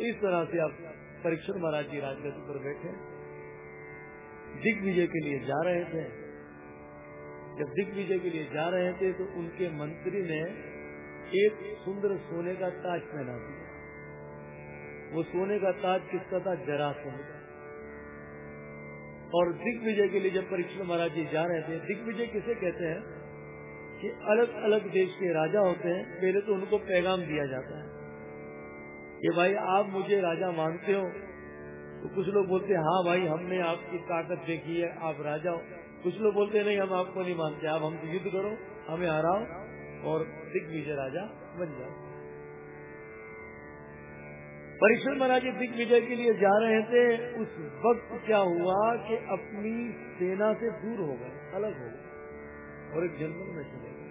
इस तरह से आप परीक्षण महाराज जी राजगद्दी पर बैठे। दिग्विजय के लिए जा रहे थे। जब दिग्विजय के लिए जा रहे थे तो उनके मंत्री ने एक सुंदर सोने का ताज पहना दिया। वो सोने का ताज किसका था? जरासंध का। और दिग्विजय के लिए जब परीक्षण महाराज जी जा रहे थे, दिग्विजय किसे कहते हैं? कि अलग अलग देश के राजा होते हैं, पहले तो उनको पैगाम दिया जाता है। कि भाई आप मुझे राजा मानते हो? तो कुछ लोग बोलते, हैं भाई, हमने आपकी ताकत देखी है, आप राजा हो। कुछ लोग बोलते, नहीं, हम आपको नहीं मानते, आप हमसे युद्ध करो, हमें हराओ और दिग्विजय राजा बन जाओ। परीक्षण महाराज दिग्विजय के लिए जा रहे थे। उस वक्त क्या हुआ कि अपनी सेना से दूर हो गए, अलग हो गए और एक जंगल में चले गए।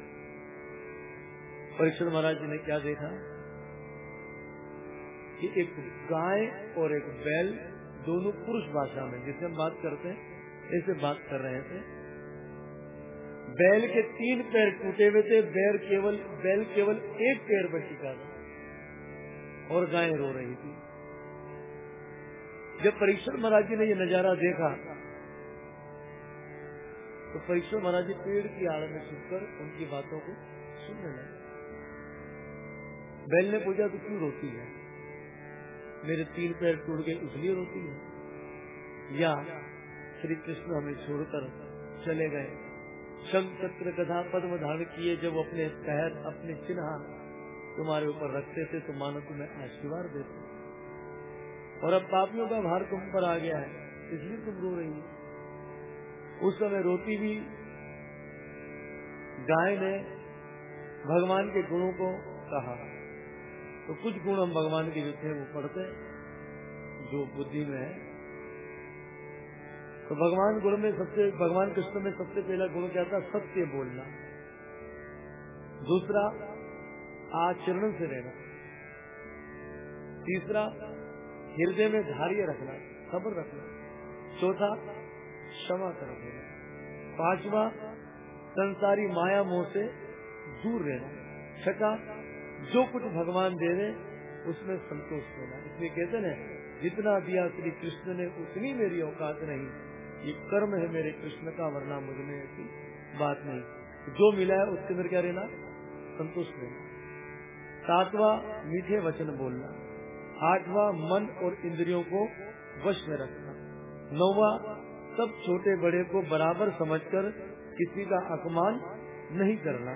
परीक्षण महाराज जी ने क्या देखा? कि एक गाय और एक बैल दोनों पुरुष भाषा में, जिसे हम बात करते हैं ऐसे बात कर रहे थे। बैल के तीन पैर टूटे हुए थे बैल केवल बैल केवल एक पैर पर टिका था और गाय रो रही थी। जब परीक्षण महाराज जी ने ये नज़ारा देखा तो परीक्षण महाराज जी पेड़ की आड़ में सुनकर उनकी बातों को सुनने लगे। बैल ने पूछा तो क्यों रोती है? मेरे तीन पैर टूट गए, इसलिए रोती है। या श्री कृष्ण हमें छोड़कर चले गए। शंख कथा पद्म धारण किए जब अपने पैर, अपने चिन्ह तुम्हारे ऊपर रखते थे तो मानो तुम्हें आशीर्वाद देते और अब पापियों का भार तुम पर आ गया है, इसलिए तुम रो रही है। उस समय रोती भी गाय ने भगवान के गुणों को कहा। तो कुछ गुण हम भगवान के जो थे वो पढ़ते जो बुद्धि में है। तो भगवान गुण में सबसे, भगवान कृष्ण में सबसे पहला गुण क्या था? सत्य बोलना। दूसरा, आचरण से रहना। तीसरा, हृदय में धार्य रखना खबर रखना। चौथा, क्षमा कर देना। पांचवा, संसारी माया मोह से दूर रहना। छठा जो कुछ भगवान दे रहे उसमें संतोष होना। इसलिए कहते हैं जितना दिया श्री कृष्ण ने, उतनी मेरी औकात नहीं। ये कर्म है मेरे कृष्ण का, वरना मुझमें ऐसी बात नहीं। जो मिला है, उसके अंदर क्या रहना? संतुष्ट रहना। सातवा मीठे वचन बोलना। आठवा मन और इंद्रियों को वश में रखना। नौवा, सब छोटे बड़े को बराबर समझकर किसी का अपमान नहीं करना।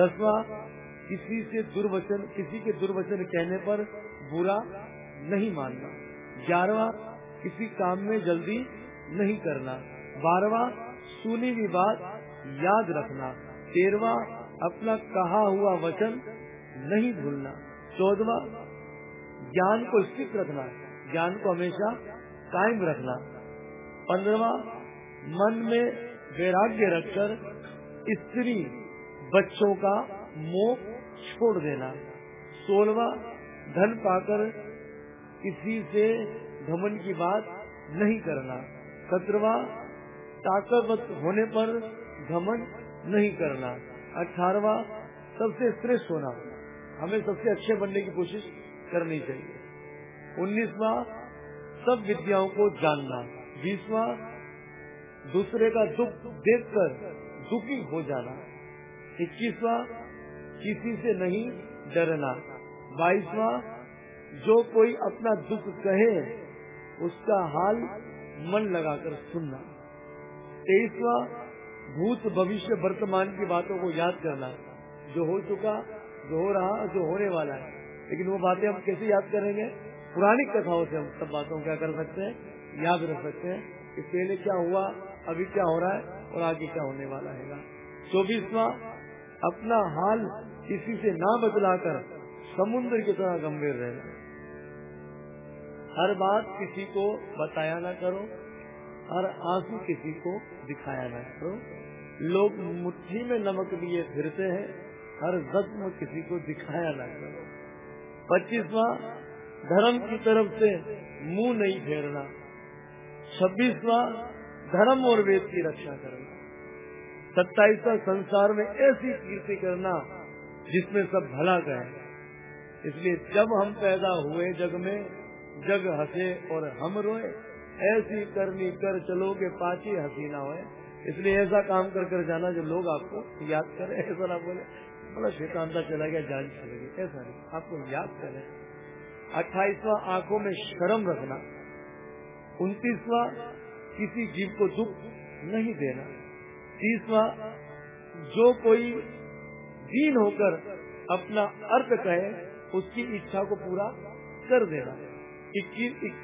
दसवा किसी से दुर्वचन, किसी के दुर्वचन कहने पर बुरा नहीं मानना। ग्यारहवा, किसी काम में जल्दी नहीं करना। बारहवा, सुनी हुई बात याद रखना। तेरवा अपना कहा हुआ वचन नहीं भूलना। चौदवा ज्ञान को स्थित रखना। ज्ञान को हमेशा कायम रखना। पंद्रवा मन में वैराग्य रखकर स्त्री बच्चों का मोह छोड़ देना। सोलवा, धन पाकर किसी से घमन की बात नहीं करना। सत्रवा ताकतवत होने पर घमन नहीं करना। अठारवा, सबसे श्रेष्ठ होना। हमें सबसे अच्छे बनने की कोशिश करनी चाहिए। उन्नीसवा, सब विद्याओं को जानना। बीसवा, दूसरे का दुख देखकर दुखी हो जाना। इक्कीसवा किसी से नहीं डरना। बाईसवा, जो कोई अपना दुख कहे, उसका हाल मन लगाकर सुनना। तेईसवा, भूत भविष्य वर्तमान की बातों को याद करना। जो हो चुका, जो हो रहा, जो होने वाला है। लेकिन वो बातें हम कैसे याद करेंगे? पुरानी कथाओं से हम सब बातों क्या कर सकते हैं, याद रख सकते हैं। कि पहले क्या हुआ, अभी क्या हो रहा है और आगे क्या होने वाला है। चौबीसवा अपना हाल किसी से ना बदलाकर समुद्र की तरह गंभीर रहना हर बात किसी को बताया ना करो, हर आँसू किसी को दिखाया ना करो। लोग मुट्ठी में नमक लिए फिरते हैं, हर जख्म किसी को दिखाया ना करो। पच्चीसवा, धर्म की तरफ़ से मुँह नहीं फेरना। छब्बीसवा, धर्म और वेद की रक्षा करना। सत्ताईसवा संसार में ऐसी कीर्ति करना जिसमें सब भला कहे। इसलिए जब हम पैदा हुए जग में, जग हंसे और हम रोए, ऐसी करनी कर चलोगे पाची हसीना होए। इसलिए ऐसा काम कर कर जाना जो लोग आपको याद करें, ऐसा ना बोले। बोला शैतानता चला गया, जान चले गई। ऐसा नहीं, आपको याद करें। अट्ठाईसवा आँखों में शर्म रखना। उन्तीसवा, किसी जीव को दुख नहीं देना। तीसवा जो कोई दीन होकर अपना अर्थ कहे, उसकी इच्छा को पूरा कर देना।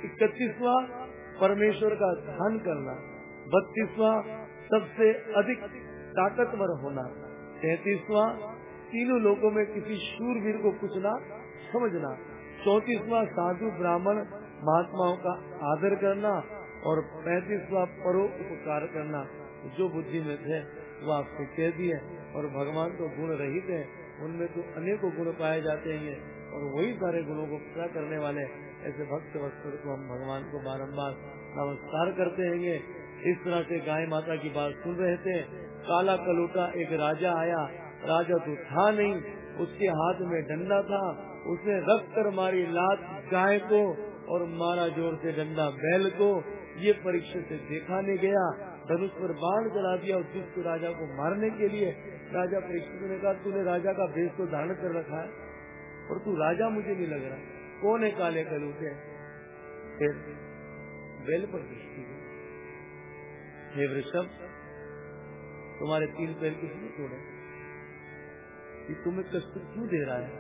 इकतीसवा, परमेश्वर का ध्यान करना। बत्तीसवा, सबसे अधिक ताकतवर होना। तैतीसवा, तीनों लोगों में किसी शूरवीर को कुछ ना समझना। चौतीसवा, साधु ब्राह्मण महात्माओं का आदर करना। और पैंतीसवा, परोपकार करना। जो बुद्धि में थे, वो आपको कह दिए। और भगवान तो गुण रहित है, उनमें तो अनेकों गुण पाए जाते हैं। और वही सारे गुणों को पूरा करने वाले ऐसे भक्त वस्त्र को हम भगवान को बारम्बार नमस्कार करते हैं इस तरह से गाय माता की बात सुन रहे थे। काला कलोटा एक राजा आया। राजा तो था नहीं। उसके हाथ में डंडा था। उसने रख कर मारी लात गाय को और मारा ज़ोर से डंडा बैल को। ये परीक्षा से देखा नहीं गया। धनुष पर बाण चला दिया उस दुष्ट राजा को मारने के लिए राजा परीक्षित ने कहा, तूने राजा का भेष को धारण कर रखा है और तू राजा मुझे नहीं लग रहा। कौन है काले कलूटे फिर बेल पर दृष्टि हे वृषभ, तुम्हारे तीन पैर किसने तोड़े? कि तुम्हें कष्ट क्यों दे रहा है?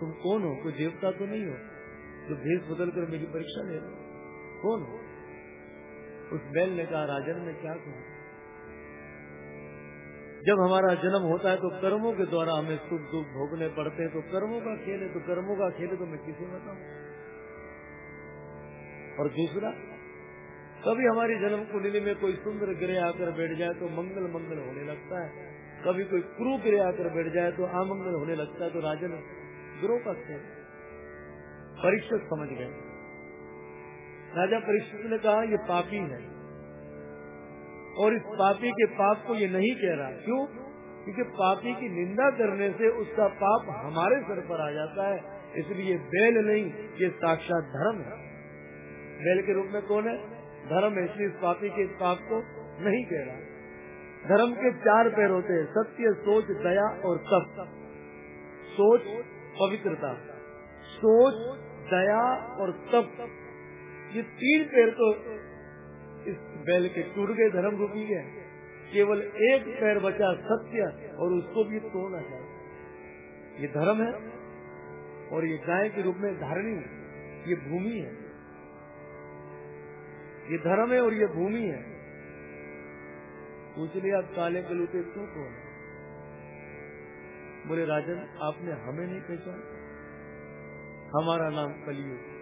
तुम कौन हो? कोई देवता तो नहीं हो जो भेष बदल कर मेरी परीक्षा ले रहे कौन हो? उस बैल ने कहा, राजन, में क्या कहूँ जब हमारा जन्म होता है तो कर्मों के द्वारा हमें सुख दुख भोगने पड़ते हैं तो कर्मों का खेल है तो कर्मों का खेल है तो मैं किसे बताऊँ? और दूसरा, कभी हमारी जन्म कुंडली में कोई सुंदर ग्रह आकर बैठ जाए तो मंगल मंगल होने लगता है। कभी कोई क्रू ग्रह आकर बैठ जाए तो अमंगल होने लगता है। तो राजन, ग्रोह का खेल परीक्षक समझ गए। राजा परीक्षित ने कहा, ये पापी है। और इस पापी के पाप को ये नहीं कह रहा। क्यों? क्योंकि पापी की निंदा करने से उसका पाप हमारे सर पर आ जाता है। इसलिए बैल नहीं, ये साक्षात धर्म है। बैल के रूप में कौन है? धर्म है, इसलिए इस पापी के इस पाप को नहीं कह रहा। धर्म के चार पैर होते हैं, सत्य, सोच, दया और तप। सोच, पवित्रता। सोच, दया और तप। ये तीन पैर तो इस बैल के टूट गए धर्म रूपी है। केवल एक पैर बचा सत्य और उसको भी तोड़ना चाहिए ये धर्म है और ये गाय के रूप में धारणी ये भूमि है। ये धर्म है और ये भूमि है। पूछ लिया काले कलूते तू कौन है? बोले, राजन, आपने हमें नहीं पहचाना। हमारा नाम कलियुग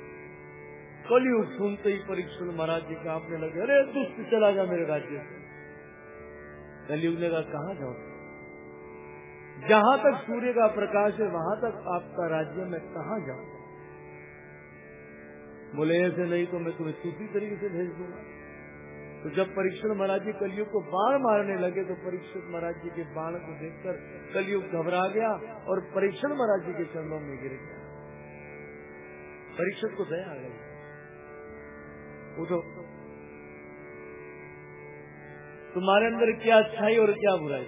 कलयुग सुनते ही परीक्षण महाराज जी का आपने लगे, अरे, दुष्ट चला जा मेरे राज्य से। कलयुग ने कहा जाओ जहाँ तक सूर्य का प्रकाश है, वहाँ तक आपका राज्य में कहा जाऊँ? बोले, ऐसे नहीं तो मैं तुम्हें दूसरी तरीके से भेज दूँगा। तो जब परीक्षण महाराज जी कलयुग को बाण मारने लगे तो परीक्षित महाराज जी के बाण को देखकर कलयुग घबरा गया और परीक्षण महाराज जी के चरणों में गिर गया। परीक्षक को दया आ गई। उठो। तुम्हारे अंदर क्या अच्छाई और क्या बुराई?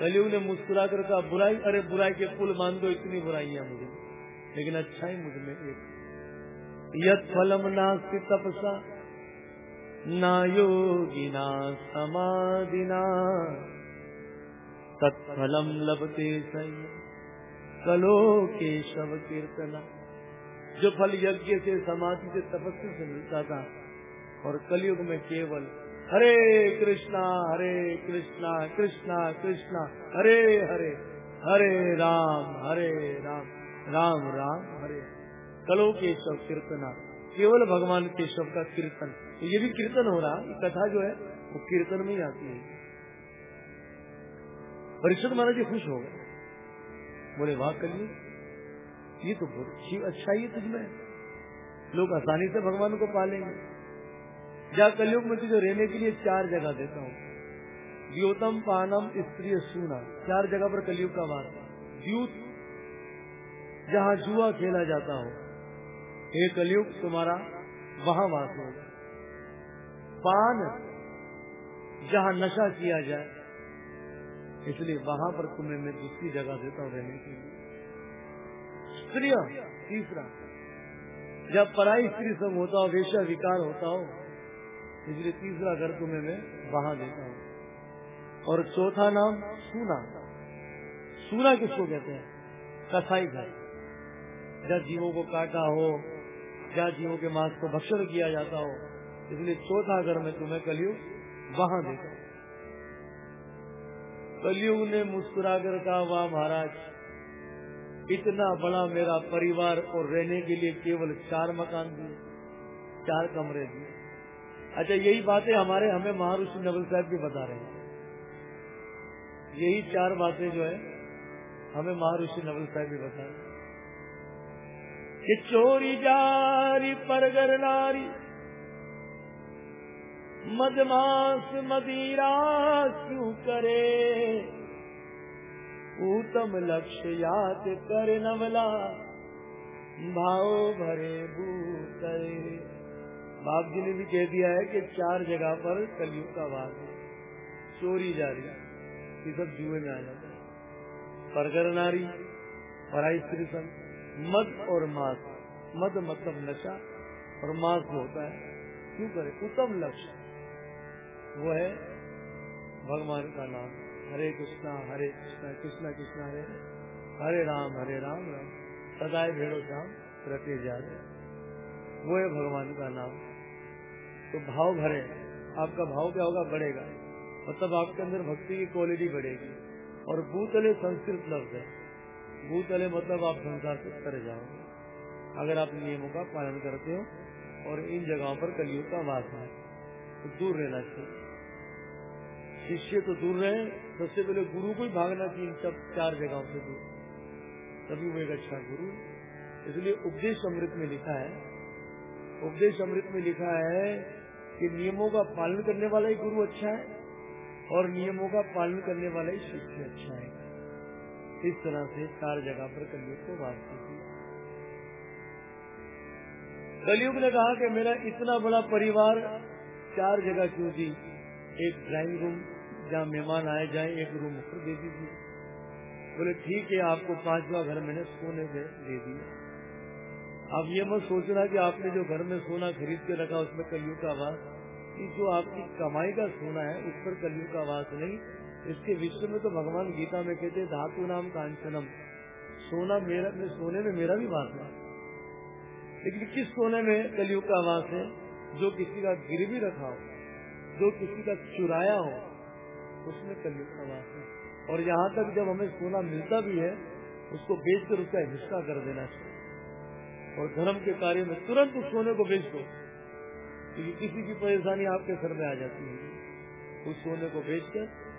कलयुग ने मुस्कुरा कर कहा, बुराई? अरे, बुराई के पुल मान दो, इतनी बुराइयाँ मुझे। लेकिन अच्छाई मुझमें एक यद फलम नास्ति तपसा, ना योगिना समाधिना तत्फलम लभते सही कलो केशव कीर्तना। जो फल यज्ञ से, समाधि से, तपस्या से मिलता था। और कलयुग में केवल हरे कृष्णा हरे कृष्णा कृष्णा कृष्णा, हरे हरे हरे राम हरे राम राम राम, हरे। कलो केशव कीर्तना, केवल भगवान केशव का कीर्तन। तो ये भी कीर्तन हो रहा, ये कथा जो है, वो कीर्तन में ही आती है। परिषद महाराज जी खुश हो गए। बोले, वाह कलिए ये तो बहुत अच्छा ही तुझमें लोग आसानी से भगवान को पालेंगे जा कलयुग में तुझे रहने के लिए चार जगह देता हूँ। द्योतम, पानम, स्त्री सूना चार जगह पर कलयुग का वास। द्यूत, जहाँ जुआ खेला जाता हो हे कलयुग तुम्हारा वहाँ वास हो। पान, जहाँ नशा किया जाए, इसलिए वहाँ पर तुम्हें मैं दूसरी जगह देता हूँ रहने के लिए। स्त्रिय तीसरा, जब पराई स्त्री संग होता हो वेशा विकार होता हो, इसलिए तीसरा घर तुम्हें मैं वहाँ देता हूँ। और चौथा नाम सूना। सूना किसको कहते हैं? कसाई घर। जहाँ जीवों को काटा हो जहाँ जीवों के मांस को भक्षण किया जाता हो, इसलिए चौथा घर में तुम्हें कलयुग वहाँ देता कलयुग ने मुस्कुरा कर कहा, वाह महाराज इतना बड़ा मेरा परिवार और रहने के लिए केवल चार मकान दिए, चार कमरे दिए। अच्छा यही बातें हमारे, हमें महारुषि नवल साहब भी बता रहे हैं। यही चार बातें जो है, हमें महर्षि नवल साहब भी बता रहे कि चोरी, जारी, परगर, नारी मदमास मदिरा क्यों करे? उत्तम लक्ष्य याद कर नवला। भाव भरे भूतरे बाप जी ने भी कह दिया है कि चार जगह पर कलयुग का वास है। चोरी जारी। ये सब जुए में आ जाता है। परगर नारी, पराई स्त्री संग, मद और मांस। मद मतलब नशा और मांस होता है, क्यों करे? उत्तम लक्ष्य। वो है भगवान का नाम। हरे कृष्णा हरे कृष्णा कृष्णा कृष्णा, हरे। हरे राम हरे राम राम। सदाए भेड़ो श्याम रटे जा रहे वो है भगवान का नाम। तो भाव भरे। आपका भाव क्या होगा? बढ़ेगा। मतलब आपके अंदर भक्ति की क्वालिटी बढ़ेगी। और भूतले संस्कृत लफ्ज है। भूतले मतलब आप संसार से कर जाओगे। अगर आप नियमों का पालन करते हो, और इन जगहों पर कलयुग का वास है तो दूर रहना चाहिए। शिष्य तो दूर रहे, सबसे पहले गुरु को ही भागना चाहिए इन सब चार जगहों से दूर। तभी वो एक अच्छा गुरु। इसलिए उपदेश अमृत में लिखा है। उपदेश अमृत में लिखा है कि नियमों का पालन करने वाला ही गुरु अच्छा है और नियमों का पालन करने वाला ही शिष्य अच्छा है। इस तरह से चार जगह पर कलयुग को बात की कलयुग ने कहा कि मेरा इतना बड़ा परिवार, चार जगह क्यों दी एक ड्राइंग रूम जहाँ मेहमान आए जाए एक रूम ऊपर दे दीजिए। बोले, ठीक है, आपको पांचवा घर मैंने सोने में दे दिया। अब ये मत सोचना कि आपने जो घर में सोना खरीद के रखा, उसमें कलयुग का वास। कि जो आपकी कमाई का सोना है, उस पर कलयुग का वास नहीं। इसके विश्व में तो भगवान गीता में कहते धातु नाम कांचनम। सोना मेरा, में सोने में मेरा भी वास है। लेकिन किस सोने में कलियुग का वास है? जो किसी का गिरवी रखा हो, जो किसी का चुराया हो उसमें कलयुग का वास है और यहाँ तक जब हमें सोना मिलता भी है, उसको बेचकर उसका हिस्सा कर देना चाहिए। और धर्म के कार्य में तुरंत उस सोने को बेच दो। क्योंकि किसी की परेशानी आपके सर में आ जाती है उस सोने को बेचकर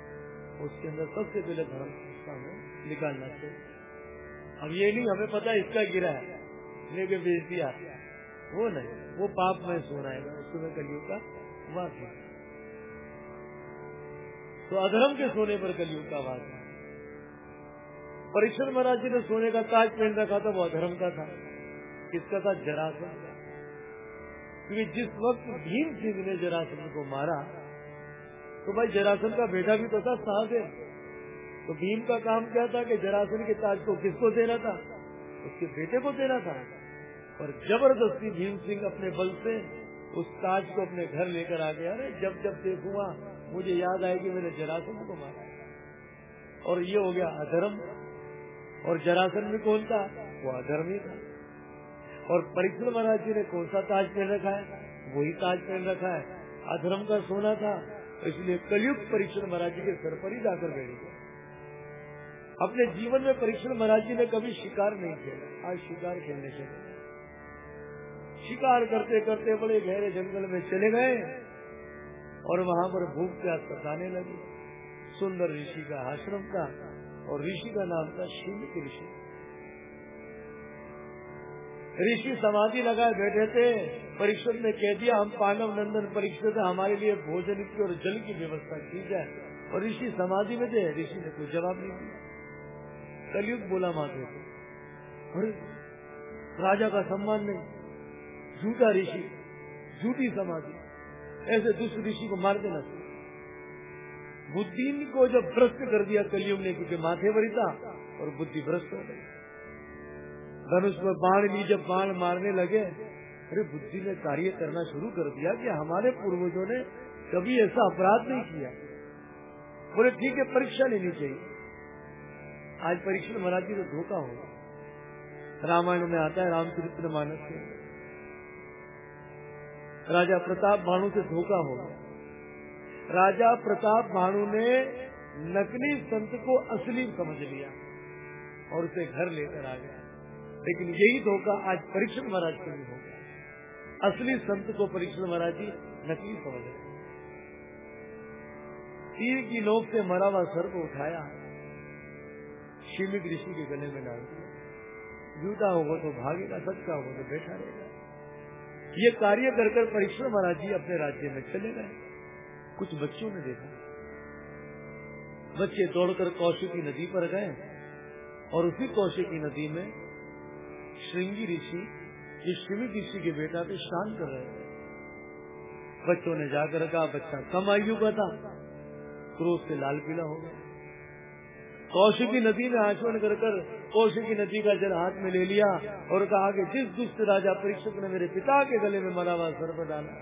उसके अंदर सबसे पहले धर्म का हमें निकालना चाहिए। अब ये नहीं, हमें पता इसका गिरा है। लेके बेच दिया, वो नहीं, वो पाप में सोना है। उसमें कलयुग का वास है। तो अधर्म के सोने पर कलयुग का वास परीक्षण महाराज जी ने सोने का ताज पहन रखा था, वो अधर्म का था। किसका था? जरासन क्योंकि जिस वक्त भीम सिंह ने जरासन को मारा तो भाई जरासन का बेटा भी तो था सहदेव तो भीम का काम क्या था कि जरासन के ताज को किसको देना था? उसके बेटे को देना था। और ज़बरदस्ती भीम सिंह अपने बल से उस ताज को अपने घर लेकर आ गया। अरे जब जब देखूँगा मुझे याद आया कि मैंने जरासन को मारा। और ये हो गया अधर्म। और जरासन में कौन था? वो अधर्म ही था। और परीक्षण महाराज जी ने कौन सा ताज पहन रखा है? वही ताज पहन रखा है। अधर्म का सोना था। इसलिए कलयुग परीक्षण महाराज जी के सर पर ही जाकर बैठ गया अपने जीवन में परीक्षण महाराज जी ने कभी शिकार नहीं किया। आज शिकार खेलने के शिकार करते करते बड़े गहरे जंगल में चले गए। और वहाँ पर भूख प्यास सताने लगी। सुंदर ऋषि का आश्रम था और ऋषि का नाम था शिव ऋषि। ऋषि समाधि लगाए बैठे थे परीक्षित ने कह दिया, हम पांडव नंदन परीक्षित हमारे लिए भोजन की और जल की व्यवस्था की जाए। और ऋषि समाधि में थे, ऋषि ने कोई जवाब नहीं दिया। कलयुग बोला थे अरे, राजा का सम्मान नहीं, झूठा ऋषि, झूठी समाधि। ऐसे दुष्ट ऋषि को मार देना। चाहिए बुद्धि को जब भ्रष्ट कर दिया कलियुग ने, क्योंकि माथे वरिता और बुद्धि भ्रष्ट हो गई। धनुष में बाण ली, जब बाण मारने लगे, अरे बुद्धि ने कार्य करना शुरू कर दिया कि हमारे पूर्वजों ने कभी ऐसा अपराध नहीं किया। बोले, ठीक है, परीक्षा लेनी चाहिए। आज परीक्षा महाराज जी तो धोखा होगा। रामायण में आता है रामचरित्र मानस राजा प्रताप भानु से धोखा होगा राजा प्रताप भानु ने नकली संत को असली समझ लिया और उसे घर लेकर आ गया। लेकिन यही धोखा आज परीक्षण महाराज को भी हो गया। असली संत को परीक्षण महाराज जी नकली समझ रहे तीर की नोक से मरा हुआ सर को उठाया। शिमिक ऋषि के गले में डाल दिया। झूठा होगा तो भागेगा, सच्चा होगा तो बैठा रहेगा। ये कार्य कर कर परीक्षण महाराज जी अपने राज्य में चले गए। कुछ बच्चों ने देखा। बच्चे दौड़कर कौशिकी नदी पर गए और उसी कौशिकी नदी में श्रृंगी ऋषि, ये शिवी ऋषि के बेटा पे स्नान कर रहे थे। बच्चों ने जाकर कहा, बच्चा, कम आयु का था क्रोध से लाल पीला हो गया। कौशिकी नदी में आचमन कर कर कौशिकी नदी का जल हाथ में ले लिया और कहा कि जिस दुष्ट राजा परीक्षक ने मेरे पिता के गले में मरा हुआ सर्प डाला।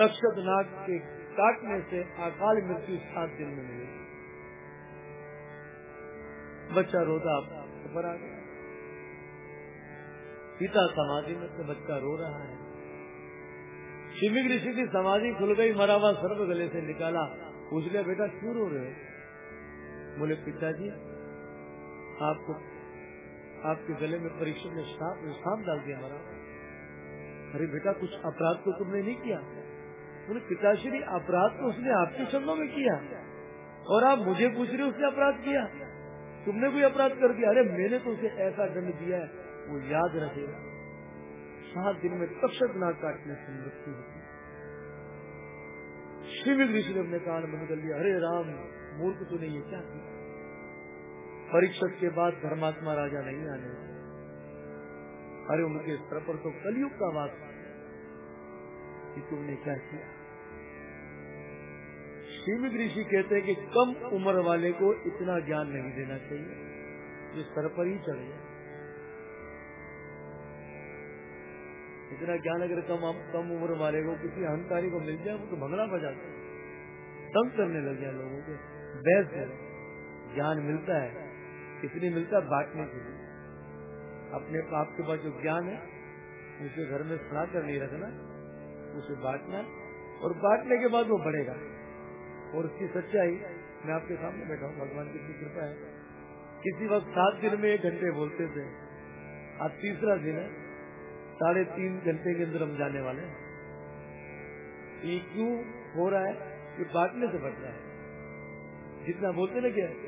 तक्षत नाग के काटने से अकाल मृत्यु सात दिन में मिलेगी बच्चा रोता पर आ गया। पिता समाधि में से बच्चा रो रहा है। शिविक ऋषि की समाधि खुल गई मरा हुआ सर्व गले से निकाला। पूछ लिया, बेटा, क्यों रो रहे हो? बोले, पिताजी आपको, आपके गले में परीक्षा में साफ़ डाल दिया हमारा। अरे बेटा, कुछ अपराध तो तुमने नहीं किया। बोले पिताश्री, अपराध तो उसने आपके शब्दों में किया। और आप मुझे पूछ रहे उसने अपराध किया। तुमने कोई अपराध कर दिया? अरे मैंने तो उसे ऐसा दंड दिया है, वो याद रखेगा। सात दिन में तक्षक नाग काटने से मृत्यु होती। शिव ऋषि ने कान बंद कर लिया। अरे राम, मूर्ख तूने ये क्या किया? परीक्षक के बाद धर्मात्मा राजा नहीं आने अरे उनके स्तर पर तो कलयुग का वास कि तुमने क्या किया? शिव ऋषि कहते हैं कि कम उम्र वाले को इतना ज्ञान नहीं देना चाहिए, जो सर पर ही चढ़ जाए इतना ज्ञान अगर कम कम उम्र वाले को किसी अहंकारी को मिल जाए, वो तो भंगड़ा बजाते तंग करने लग जाए लोगों के। बहस ज्ञान मिलता है। कितनी मिलता बांटने के। लिए अपने आप के पास जो ज्ञान है, उसे घर में सुना कर नहीं रखना, उसे बांटना, और बांटने के बाद वो बढ़ेगा। और उसकी सच्चाई, मैं आपके सामने बैठा हूँ, भगवान की कृपा है। किसी वक्त सात दिन में एक घंटे बोलते थे, आज तीसरा दिन है, साढ़े तीन घंटे के अंदर हम जाने वाले हैं। ये क्यों हो रहा है? ये बांटने से बढ़ रहा है। जितना बोलते ना क्या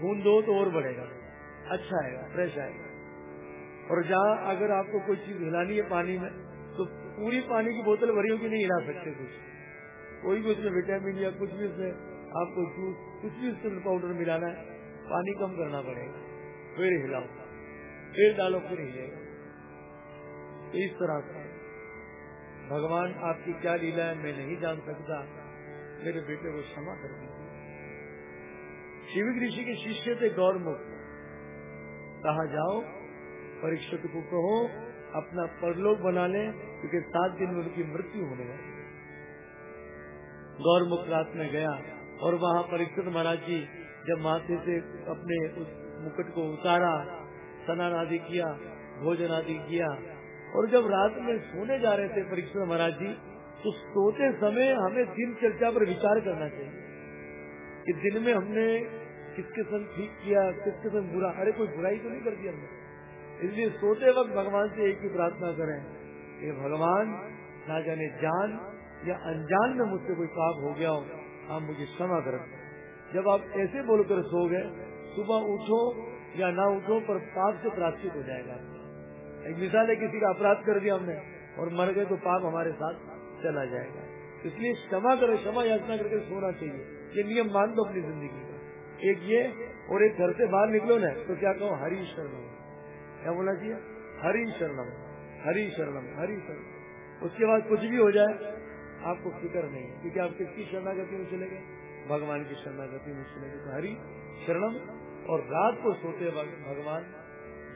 खून दो तो और बढ़ेगा। अच्छा आएगा फ्रेश आएगा। और जहाँ अगर आपको कोई चीज़ हिलानी है पानी में तो पूरी पानी की बोतल भरी होगी, नहीं हिला सकते कुछ। कोई भी उसमें विटामिन या कुछ भी उसमें आपको जूस कुछ भी उसमें पाउडर मिलाना है, पानी कम करना पड़ेगा। फिर हिलाओ, फिर डालो, फिर हिलेगा। इस तरह से भगवान आपकी क्या लीला है मैं नहीं जान सकता। मेरे बेटे को क्षमा कर शिविक ऋषि के शिष्य थे गौरमुख कहा जाओ, परीक्षक को कहो, अपना परलोक बना ले क्योंकि सात दिन में उनकी मृत्यु होने वाली गौरमुख रात में गया, और वहाँ परीक्षित महाराज जी जब माथे से अपने उस मुकुट को उतारा, स्नान आदि किया, भोजन आदि किया, और जब रात में सोने जा रहे थे परीक्षा महाराज जी तो सोते समय हमें दिन चर्चा पर विचार करना चाहिए। कि दिन में हमने किसके संग ठीक किया, किसके संग बुरा? अरे, कोई बुराई तो नहीं कर दी हमने। इसलिए सोते वक्त भगवान से एक ही प्रार्थना करें कि भगवान, ना जाने जान या अनजान में मुझसे कोई पाप हो गया हो, आप मुझे क्षमा करें। जब आप ऐसे बोलकर सो गए, सुबह उठो या ना उठो, पर पाप से प्राप्त हो जाएगा। एक मिसाल है, किसी का अपराध कर दिया हमने और मर गए तो पाप हमारे साथ चला जाएगा। इसलिए क्षमा करो, क्षमा याचना करके सोना चाहिए। ये नियम मान दो अपनी ज़िंदगी का। एक ये और एक घर से बाहर निकलो ना तो क्या कहो? हरी शरणम। क्या बोला चाहिए हरी शरणम हरी शरणम हरी शरणम। उसके बाद कुछ भी हो जाए, आपको फ़िक्र नहीं, क्योंकि आप किसकी शरणागति में चले गए? भगवान की शरणागति में चले गए। तो हरी शरणम और रात को सोते वक्त भगवान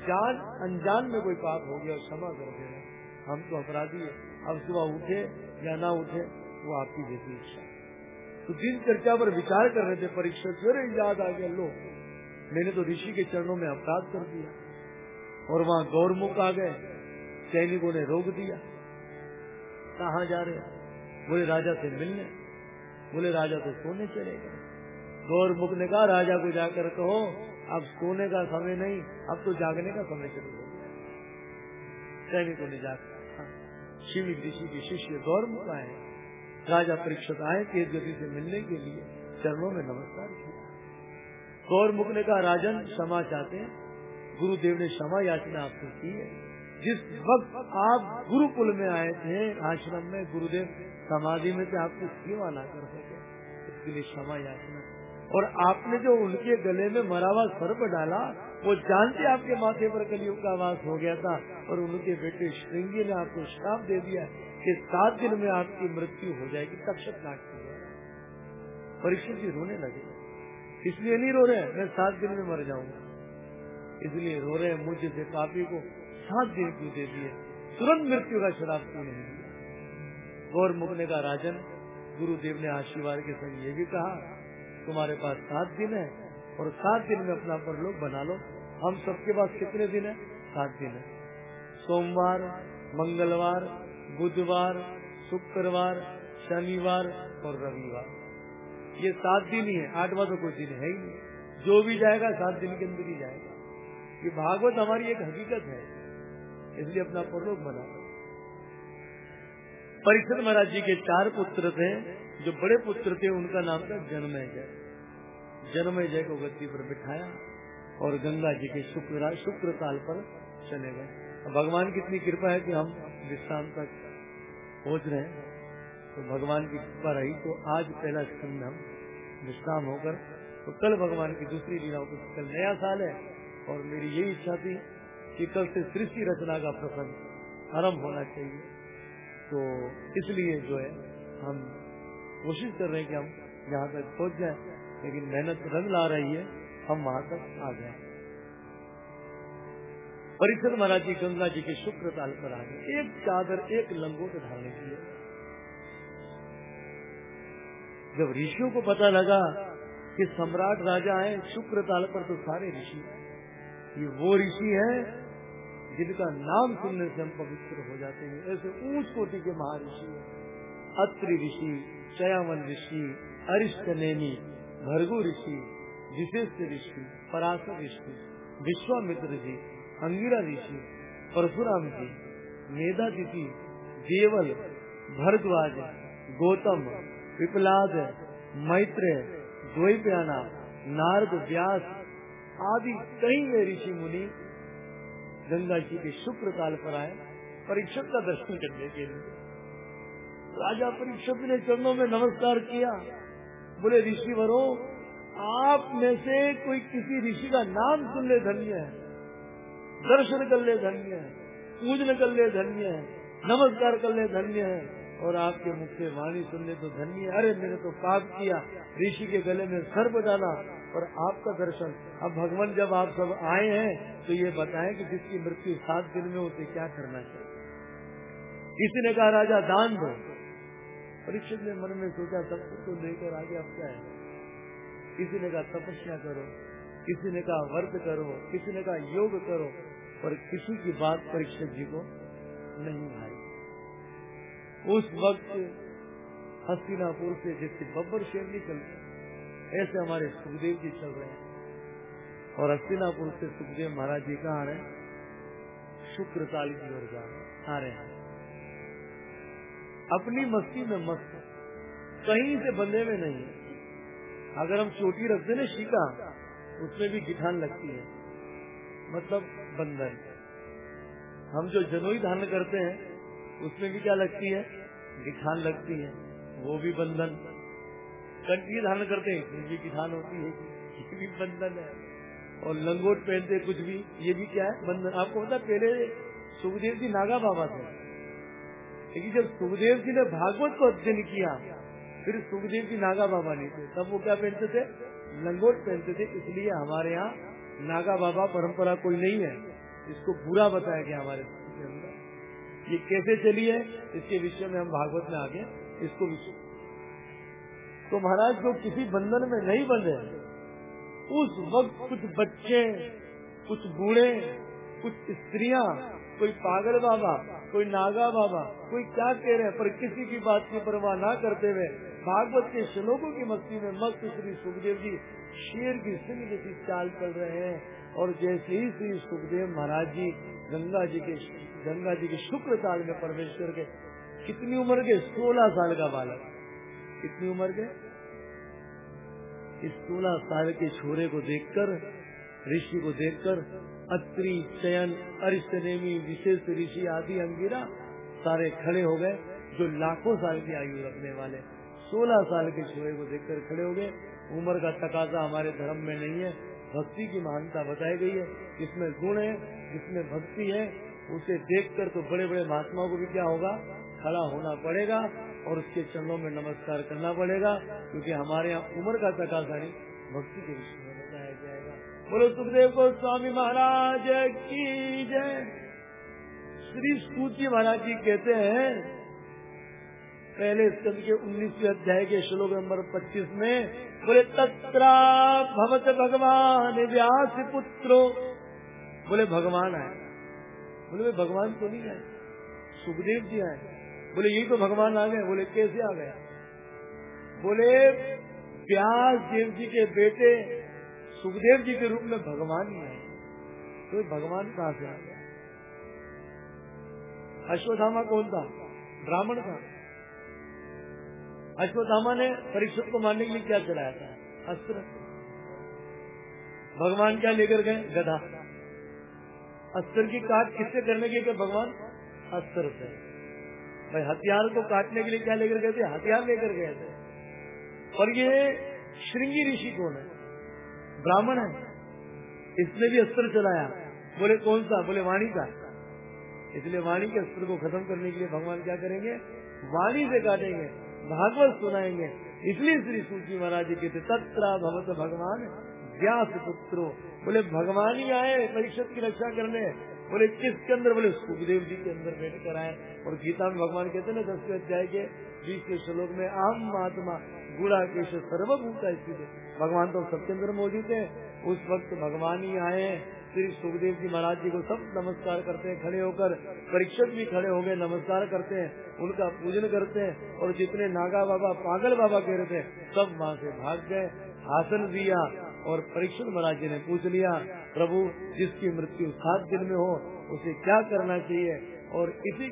जान, अनजान में कोई पाप हो गया और क्षमा कर देना हम तो अपराधी है। अब सुबह उठे या ना उठे, वो आपकी जैसी इच्छा तो दिन चर्चा पर विचार कर रहे थे परीक्षा फिर याद आ गया लो मैंने तो ऋषि के चरणों में अपराध कर दिया और वहाँ गौरमुख आ गए, सैनिकों ने रोक दिया। कहा जा रहे? बोले, राजा से मिलने। बोले, राजा तो सोने चले गए। गौरमुख ने कहा, राजा को जाकर कहो, अब सोने का समय नहीं, अब तो जागने का समय शुरू हो गया। सैनिकों ने जाकर शिव ऋषि के शिष्य गौरमुख आए। राजा परीक्षित आए तेज गति से मिलने के लिए चरणों में नमस्कार किया। गौरमुख ने कहा, राजन, क्षमा चाहते हैं। गुरुदेव ने क्षमा याचना आपसे की है। जिस वक्त आप गुरुकुल में आए थे, आश्रम में, गुरुदेव समाधि में थे आपको सेवा ना कर सके, इसके लिए क्षमा याचना। और आपने जो उनके गले में मरावा सर्प डाला, वो जानते आपके माथे पर कलियुग का वास हो गया था और उनके बेटे श्रृंगी ने आपको श्राप दे दिया। कि सात दिन में आपकी मृत्यु हो जाएगी तक्षक नाट की परीक्षित जी रोने लगे। इसलिए नहीं रो रहे मैं सात दिन में मर जाऊँगा। इसलिए रो रहे मुझे से पापी को सात दिन क्यों दे दिए? तुरंत मृत्यु का शराब क्यों नहीं दिया? गौर मुख का राजन, गुरुदेव ने आशीर्वाद के संग ये भी कहा, तुम्हारे पास सात दिन है और सात दिन में अपना परलोक बना लो। हम सबके पास कितने दिन है? सात दिन है। सोमवार, मंगलवार बुधवार, शुक्रवार, शनिवार और रविवार। ये सात दिन ही है। आठवा तो कोई दिन है ही। नहीं जो भी जाएगा, सात दिन के अंदर ही जाएगा। ये भागवत हमारी एक हकीकत है। इसलिए अपना प्रलोक बना। परीक्षित महाराज जी के चार पुत्र थे। जो बड़े पुत्र थे, उनका नाम था जन्मय जय। जन्मय जय को गद्दी पर बिठाया और गंगा जी के शुक्र शुक्र काल पर चले गए। भगवान की इतनी कृपा है कि हम विश्राम तक पहुँच रहे हैं। तो भगवान की कृपा रही तो आज पहला स्कंद हम विश्राम होकर तो कल भगवान की दूसरी लीला को कल नया साल है और मेरी यही इच्छा थी कि कल से सृष्टि रचना का प्रसंग आरंभ होना चाहिए। तो इसलिए जो है, हम कोशिश कर रहे हैं कि हम यहाँ तक पहुँच जाए, लेकिन मेहनत रंग ला रही है, हम वहाँ तक आ गए परीक्षण महाराज जी, गंगा जी के शुक्र ताल पर आ गए एक चादर, एक लंगोट धारण किए जब ऋषियों को पता लगा कि सम्राट राजा है, शुक्र ताल पर तो सारे ऋषि। ये वो ऋषि है, जिनका नाम सुनने से हम पवित्र हो जाते हैं। ऐसे ऊंच कोटि के महर्षि अत्रि ऋषि, चयावन ऋषि, अरिष्ट नेमी, भरगु ऋषि विशेष ऋषि, पराशर ऋषि, विश्वामित्र जी। अंगिरा ऋषि, परशुराम जी मेधा मेधातिथि, देवल, भरद्वाज, गौतम पिपलाद मैत्र द्वैप्याना, नारद, व्यास आदि कई ऋषि मुनि गंगा जी के शुक्र काल पर आए, परीक्षक का दर्शन करने के लिए। राजा परीक्षक ने चरणों में नमस्कार किया। बोले, ऋषि वरो, आप में से कोई किसी ऋषि का नाम सुन ले, धन्य है। दर्शन कर ले धन्य है, पूजन कर ले धन्य है, नमस्कार कर ले धन्य है। और आपके मुख से वाणी सुन ले तो धन्य अरे, मैंने तो पाप किया, ऋषि के गले में सर्प डाला और आपका दर्शन। अब भगवान जब आप सब आए हैं तो ये बताएँ कि जिसकी मृत्यु सात दिन में उसे क्या करना चाहिए? किसी ने कहा, राजा, दान दो। परीक्षित ने मन में सोचा, सब कुछ तो लेकर आगे अब क्या है? किसी ने कहा, तपस्या करो, किसी ने कहा, व्रत करो, किसी ने कहा, योग करो। और किसी की बात परीक्षक जी को नहीं आई उस वक्त हस्तिनापुर से जैसे बब्बर शेर निकलते ऐसे हमारे सुखदेव जी चल रहे हैं। और हस्तिनापुर से सुखदेव महाराज जी कहा रहे शुक्र ताली की ओर जा आ रहे हैं। अपनी मस्ती में मस्त कहीं से बंधे में नहीं अगर हम चोटी रखते ना शीका, उसमें भी गिठान लगती है। मतलब बंधन हम जो जनोई धारण करते हैं, उसमें भी क्या लगती है? गिठान लगती है। वो भी बंधन। कंटी धारण करते हैं, इसमें भी किसान होती है। ये भी बंधन है। और लंगोट पहनते कुछ भी, ये भी क्या है? बंधन। आपको पता पहले सुखदेव जी नागा बाबा थे। लेकिन जब सुखदेव जी ने भागवत को अध्ययन किया, फिर सुखदेव जी नागा बाबा नहीं थे। तब वो क्या पहनते थे? लंगोट पहनते थे। इसलिए हमारे यहाँ नागा बाबा परंपरा कोई नहीं है। इसको बुरा बताया गया हमारे अंदर। ये कैसे चली है, इसके विषय में हम भागवत में आगे इसको तो महाराज, जो किसी बंधन में नहीं बंधे, उस वक्त कुछ बच्चे, कुछ बूढ़े, कुछ स्त्रियाँ कोई पागल बाबा, कोई नागा बाबा, कोई क्या कह रहे हैं, पर किसी की बात की परवाह ना करते हुए भागवत के श्लोकों की मस्ती में मस्त श्री सुखदेव जी शेर की सिंह जैसी चाल चल रहे हैं। और जैसे ही श्री सुखदेव महाराज जी गंगा जी के, गंगा जी के शुक्र ताल में प्रवेश करके, कितनी उम्र के? सोलह साल का बालक। कितनी उम्र के? इस सोलह साल के छोरे को देखकर, ऋषि को देखकर अत्रि, चयन, अरिष्टनेमी, विशेष ऋषि आदि अंगिरा सारे खड़े हो गए, जो लाखों साल की आयु रखने वाले, सोलह साल के छोरे को देखकर खड़े हो गए। उम्र का तकाजा हमारे धर्म में नहीं है। भक्ति की महानता बताई गई है। जिसमें गुण है जिसमें भक्ति है। उसे देखकर तो बड़े बड़े महात्माओं को भी क्या होगा? खड़ा होना पड़ेगा और उसके चरणों में नमस्कार करना पड़ेगा, क्योंकि हमारे यहाँ उम्र का तकाजा नहीं, भक्ति के विषय बोलो, सुखदेव को स्वामी महाराज की जय। श्री सूची महाराज जी कहते हैं, पहले स्कंद के उन्नीसवें अध्याय के श्लोक नंबर पच्चीस में, बोले, तत्रा भवत भगवान व्यास पुत्रो। बोले, भगवान आए। बोले भगवान तो नहीं आए, सुखदेव जी आए। बोले, यही तो भगवान आ गए। बोले, कैसे आ गया बोले, व्यास देव जी के बेटे सुखदेव जी के रूप में भगवान ही है। तो भगवान कहाँ से आ गया? अश्वधामा कौन था? ब्राह्मण था। अश्वत्थामा ने परीक्षित को मारने के लिए क्या चलाया था? अस्त्र। भगवान क्या लेकर गए? गधा। अस्त्र की काट किससे करने के लिए भगवान? अस्त्र से। भाई, हथियार को काटने के लिए क्या लेकर गए थे? हथियार लेकर गए थे। और ये श्रृंगी ऋषि कौन है? ब्राह्मण है। इसने भी अस्त्र चलाया। बोले, कौन सा? बोले, वाणी का। इसलिए वाणी के अस्त्र को खत्म करने के लिए भगवान क्या करेंगे? वाणी से काटेंगे, भागवत सुनाएँगे। इसलिए श्री सूची महाराज जी कहते, तत्रा भगवत भगवान व्यास पुत्रो। बोले, भगवान ही आए परीक्षित की रक्षा करने। बोले, किसके अंदर? बोले, सुखदेव जी के अंदर बैठ कर आए। और गीता में भगवान कहते ना, दसवें अध्याय के बीस के श्लोक में आम महात्मा गुड़ा के सर्वभूता स्थित। भगवान तो सबके अंदर मौजूद है। उस वक्त भगवान ही आए। श्री सुखदेव जी महाराज जी को सब नमस्कार करते हैं, खड़े होकर परीक्षक भी खड़े हो गए, नमस्कार करते हैं, उनका पूजन करते हैं और जितने नागा बाबा, पागल बाबा कह रहे थे, सब वहाँ से भाग गए, आसन दिया और परीक्षण महाराज जी ने पूछ लिया, प्रभु, जिसकी मृत्यु सात दिन में हो, उसे क्या करना चाहिए? और इसी